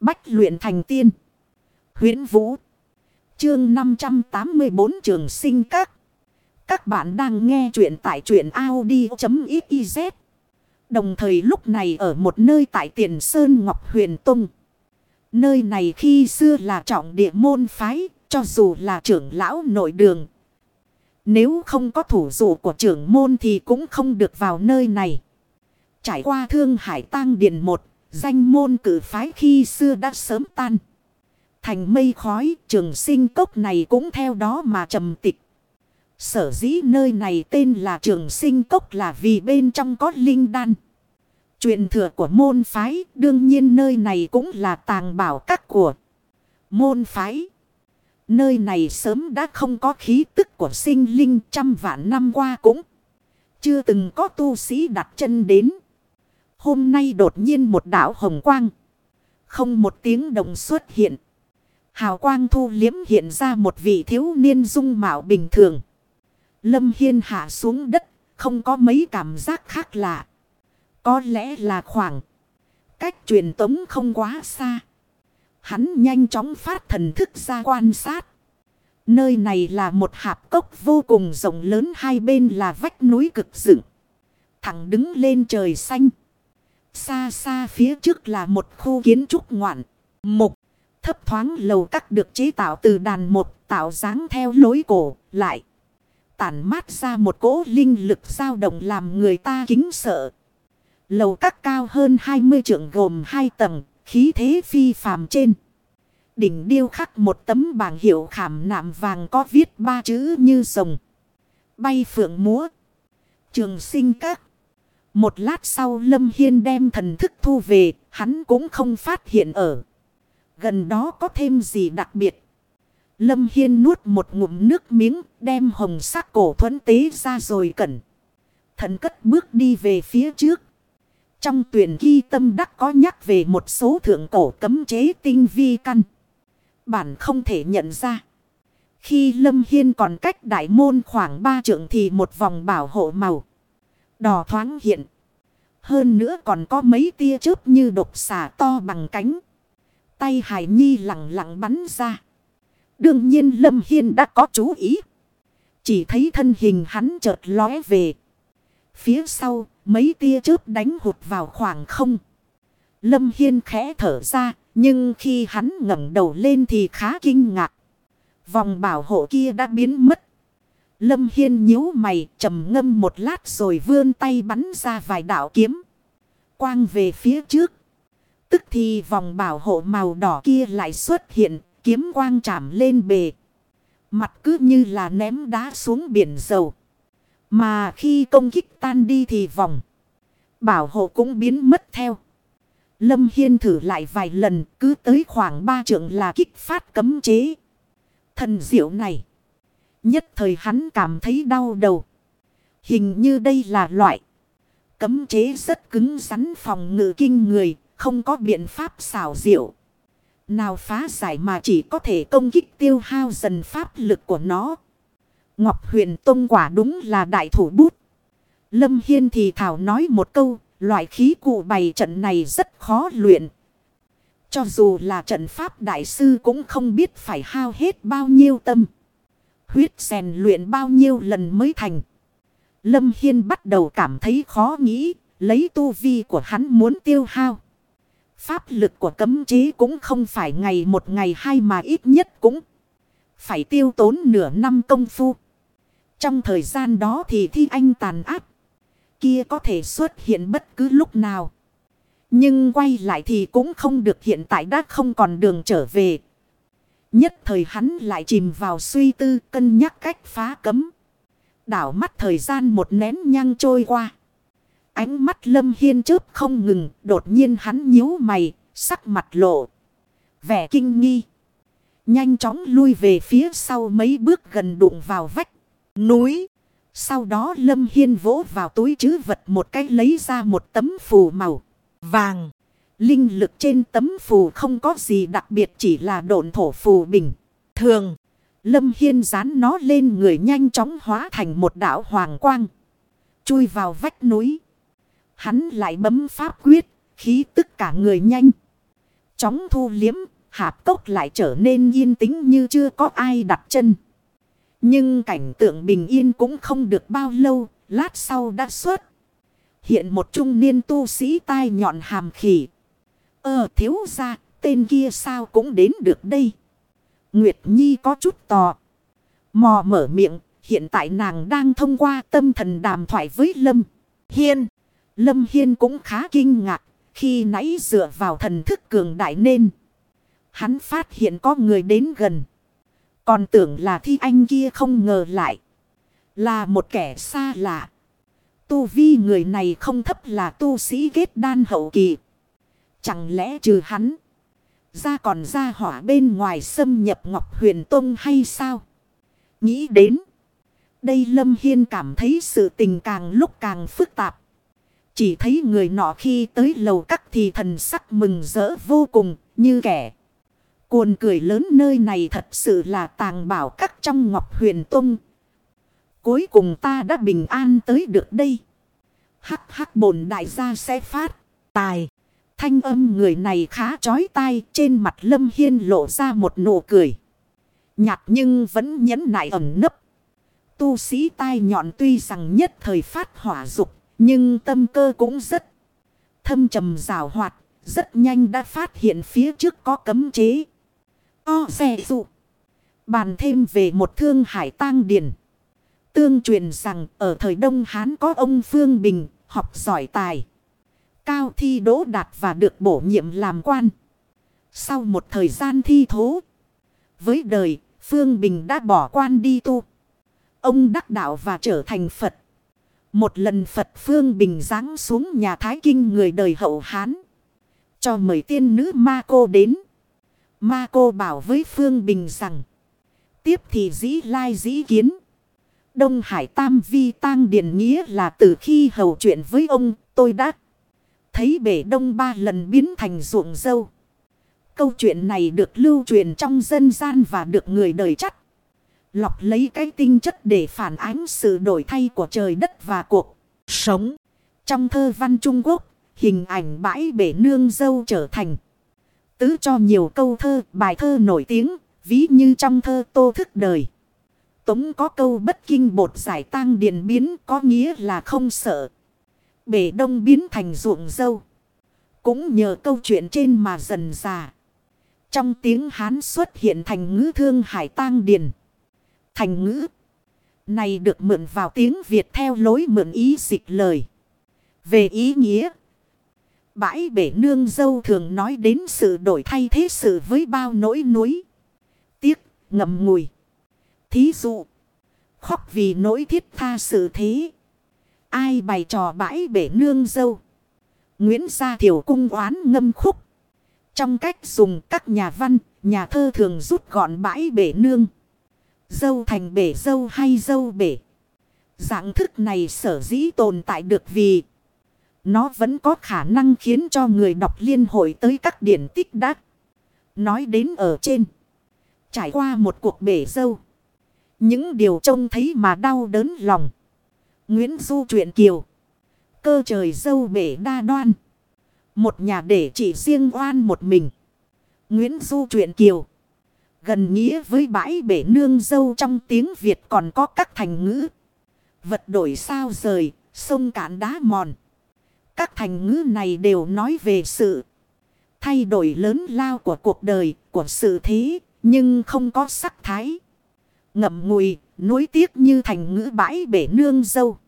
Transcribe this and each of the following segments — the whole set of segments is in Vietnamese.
Bách luyện thành tiên. huyễn Vũ. Chương 584 Trường sinh các. Các bạn đang nghe truyện tại truyện Audi.xyz. Đồng thời lúc này ở một nơi tại Tiền Sơn Ngọc Huyền Tông. Nơi này khi xưa là trọng địa môn phái, cho dù là trưởng lão nội đường. Nếu không có thủ dụ của trưởng môn thì cũng không được vào nơi này. Trải qua thương hải tang điện một, danh môn cử phái khi xưa đã sớm tan. Thành mây khói, trường sinh cốc này cũng theo đó mà trầm tịch. Sở dĩ nơi này tên là trường sinh cốc là vì bên trong có linh đan. Chuyện thừa của môn phái, đương nhiên nơi này cũng là tàng bảo các của môn phái. Nơi này sớm đã không có khí tức của sinh linh trăm vạn năm qua cũng chưa từng có tu sĩ đặt chân đến. Hôm nay đột nhiên một đảo hồng quang. Không một tiếng động xuất hiện. Hào quang thu liếm hiện ra một vị thiếu niên dung mạo bình thường. Lâm Hiên hạ xuống đất, không có mấy cảm giác khác lạ. Có lẽ là khoảng cách truyền tống không quá xa. Hắn nhanh chóng phát thần thức ra quan sát. Nơi này là một hạp cốc vô cùng rộng lớn hai bên là vách núi cực dựng. Thẳng đứng lên trời xanh. Xa xa phía trước là một khu kiến trúc ngoạn. Mục, thấp thoáng lầu các được chế tạo từ đàn một tạo dáng theo lối cổ lại. Tản mát ra một cỗ linh lực dao động làm người ta kính sợ. Lầu các cao hơn 20 trượng gồm hai tầng, khí thế phi phàm trên. Đỉnh điêu khắc một tấm bảng hiệu khảm nạm vàng có viết ba chữ như rồng. Bay phượng múa. Trường sinh các. Một lát sau Lâm Hiên đem thần thức thu về, hắn cũng không phát hiện ở. Gần đó có thêm gì đặc biệt. Lâm Hiên nuốt một ngụm nước miếng, đem hồng sắc cổ thuẫn tế ra rồi cẩn. Thần cất bước đi về phía trước. Trong tuyển ghi tâm đắc có nhắc về một số thượng cổ cấm chế tinh vi căn. Bản không thể nhận ra. Khi Lâm Hiên còn cách đại môn khoảng ba trượng thì một vòng bảo hộ màu. Đỏ thoáng hiện. Hơn nữa còn có mấy tia chớp như độc xà to bằng cánh. Tay Hải Nhi lặng lặng bắn ra. Đương nhiên Lâm Hiên đã có chú ý. Chỉ thấy thân hình hắn chợt lóe về. Phía sau, mấy tia chớp đánh hụt vào khoảng không. Lâm Hiên khẽ thở ra, nhưng khi hắn ngẩng đầu lên thì khá kinh ngạc. Vòng bảo hộ kia đã biến mất. Lâm Hiên nhíu mày, trầm ngâm một lát rồi vươn tay bắn ra vài đạo kiếm. Quang về phía trước. Tức thì vòng bảo hộ màu đỏ kia lại xuất hiện, kiếm quang chạm lên bề. Mặt cứ như là ném đá xuống biển dầu. Mà khi công kích tan đi thì vòng. Bảo hộ cũng biến mất theo. Lâm Hiên thử lại vài lần, cứ tới khoảng ba trượng là kích phát cấm chế. Thần diệu này. Nhất thời hắn cảm thấy đau đầu. Hình như đây là loại. Cấm chế rất cứng rắn phòng ngự kinh người. Không có biện pháp xảo diệu. Nào phá giải mà chỉ có thể công kích tiêu hao dần pháp lực của nó. Ngọc huyền tông quả đúng là đại thủ bút. Lâm Hiên thì thảo nói một câu. Loại khí cụ bày trận này rất khó luyện. Cho dù là trận pháp đại sư cũng không biết phải hao hết bao nhiêu tâm. Huyết rèn luyện bao nhiêu lần mới thành. Lâm Hiên bắt đầu cảm thấy khó nghĩ. Lấy tu vi của hắn muốn tiêu hao. Pháp lực của cấm chế cũng không phải ngày một ngày hai mà ít nhất cũng phải tiêu tốn nửa năm công phu. Trong thời gian đó thì thi anh tàn áp kia có thể xuất hiện bất cứ lúc nào. Nhưng quay lại thì cũng không được, hiện tại đã không còn đường trở về. Nhất thời hắn lại chìm vào suy tư cân nhắc cách phá cấm. Đảo mắt thời gian một nén nhang trôi qua. Ánh mắt lâm hiên chớp không ngừng, đột nhiên hắn nhíu mày, sắc mặt lộ. Vẻ kinh nghi. Nhanh chóng lui về phía sau mấy bước gần đụng vào vách. Núi. Sau đó Lâm Hiên vỗ vào túi chứ vật một cách lấy ra một tấm phù màu vàng. Linh lực trên tấm phù không có gì đặc biệt chỉ là độn thổ phù bình. Thường, Lâm Hiên dán nó lên người nhanh chóng hóa thành một đảo hoàng quang. Chui vào vách núi. Hắn lại bấm pháp quyết, khí tức cả người nhanh. chóng thu liếm, hạp cốc lại trở nên yên tĩnh như chưa có ai đặt chân. Nhưng cảnh tượng bình yên cũng không được bao lâu, lát sau đã xuất. Hiện một trung niên tu sĩ tai nhọn hàm khỉ. Ờ thiếu ra, tên kia sao cũng đến được đây. Nguyệt Nhi có chút tò. Mò mở miệng, hiện tại nàng đang thông qua tâm thần đàm thoại với Lâm Hiên. Lâm Hiên cũng khá kinh ngạc, khi nãy dựa vào thần thức cường đại nên. Hắn phát hiện có người đến gần. Còn tưởng là thi anh kia không ngờ lại. Là một kẻ xa lạ. Tu vi người này không thấp là tu sĩ kết đan hậu kỳ. Chẳng lẽ trừ hắn. Ra còn ra hỏa bên ngoài xâm nhập Ngọc Huyền Tông hay sao? Nghĩ đến. Đây Lâm Hiên cảm thấy sự tình càng lúc càng phức tạp. Chỉ thấy người nọ khi tới lầu cắt thì thần sắc mừng rỡ vô cùng, như kẻ. Cuồn cười lớn nơi này thật sự là tàng bảo các trong Ngọc Huyền Tông. Cuối cùng ta đã bình an tới được đây. Hắc hắc bổn đại gia sẽ phát. Tài. Thanh âm người này khá chói tai trên mặt Lâm Hiên lộ ra một nụ cười. Nhạt nhưng vẫn nhẫn nại ẩn nấp. Tu sĩ tai nhọn tuy rằng nhất thời phát hỏa dục nhưng tâm cơ cũng rất thâm trầm rào hoạt. Rất nhanh đã phát hiện phía trước có cấm chế. O xe dụ. Bàn thêm về một thương hải tang điển. Tương truyền rằng ở thời Đông Hán có ông Phương Bình, học giỏi tài. Cao thi đỗ đạt và được bổ nhiệm làm quan. Sau một thời gian thi thố. Với đời, Phương Bình đã bỏ quan đi tu. Ông đắc đạo và trở thành Phật. Một lần Phật Phương Bình giáng xuống nhà Thái Kinh người đời hậu Hán. Cho mời tiên nữ ma cô đến. Ma cô bảo với Phương Bình rằng. Tiếp thì dĩ lai dĩ kiến. Đông Hải Tam Vi tang Điển Nghĩa là từ khi hầu chuyện với ông tôi đã thấy bể đông ba lần biến thành ruộng dâu. Câu chuyện này được lưu truyền trong dân gian và được người đời chắc. Lọc lấy cái tinh chất để phản ánh sự đổi thay của trời đất và cuộc sống. Trong thơ văn Trung Quốc, hình ảnh bãi bể nương dâu trở thành tứ cho nhiều câu thơ, bài thơ nổi tiếng, ví như trong thơ tô thức đời. Tống có câu bất kinh bột giải tang điện biến có nghĩa là không sợ. Bể đông biến thành ruộng dâu. Cũng nhờ câu chuyện trên mà dần già. Trong tiếng Hán xuất hiện thành ngữ thương hải tang điền. Thành ngữ này được mượn vào tiếng Việt theo lối mượn ý dịch lời. Về ý nghĩa. Bãi bể nương dâu thường nói đến sự đổi thay thế sự với bao nỗi núi. Tiếc, ngậm ngùi. Thí dụ. Khóc vì nỗi thiết tha sự thế. Ai bày trò bãi bể nương dâu. Nguyễn Gia Thiểu cung oán ngâm khúc. Trong cách dùng các nhà văn, nhà thơ thường rút gọn bãi bể nương. Dâu thành bể dâu hay dâu bể. Dạng thức này sở dĩ tồn tại được vì nó vẫn có khả năng khiến cho người đọc liên hội tới các điển tích đắc. Nói đến ở trên. Trải qua một cuộc bể dâu. Những điều trông thấy mà đau đớn lòng. Nguyễn Du truyện kiều. Cơ trời dâu bể đa đoan. Một nhà để chỉ riêng oan một mình. Nguyễn Du truyện kiều. Gần nghĩa với bãi bể nương dâu trong tiếng Việt còn có các thành ngữ. Vật đổi sao rời, sông cạn đá mòn. Các thành ngữ này đều nói về sự thay đổi lớn lao của cuộc đời, của sự thế, nhưng không có sắc thái. Ngậm ngùi, nuối tiếc như thành ngữ bãi bể nương dâu.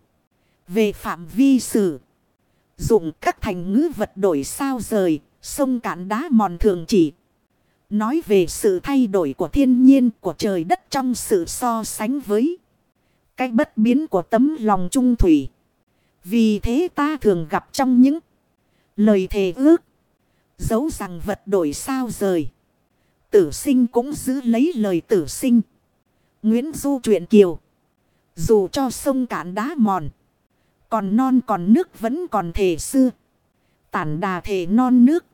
Về phạm vi sử, dụng các thành ngữ vật đổi sao rời, sông cạn đá mòn thường chỉ. Nói về sự thay đổi của thiên nhiên của trời đất trong sự so sánh với cái bất biến của tấm lòng trung thủy. Vì thế ta thường gặp trong những lời thề ước. Dấu rằng vật đổi sao rời. Tử sinh cũng giữ lấy lời tử sinh. Nguyễn Du truyện kiều. Dù cho sông cạn đá mòn. Còn non còn nước vẫn còn thể xưa. Tản đà thể non nước.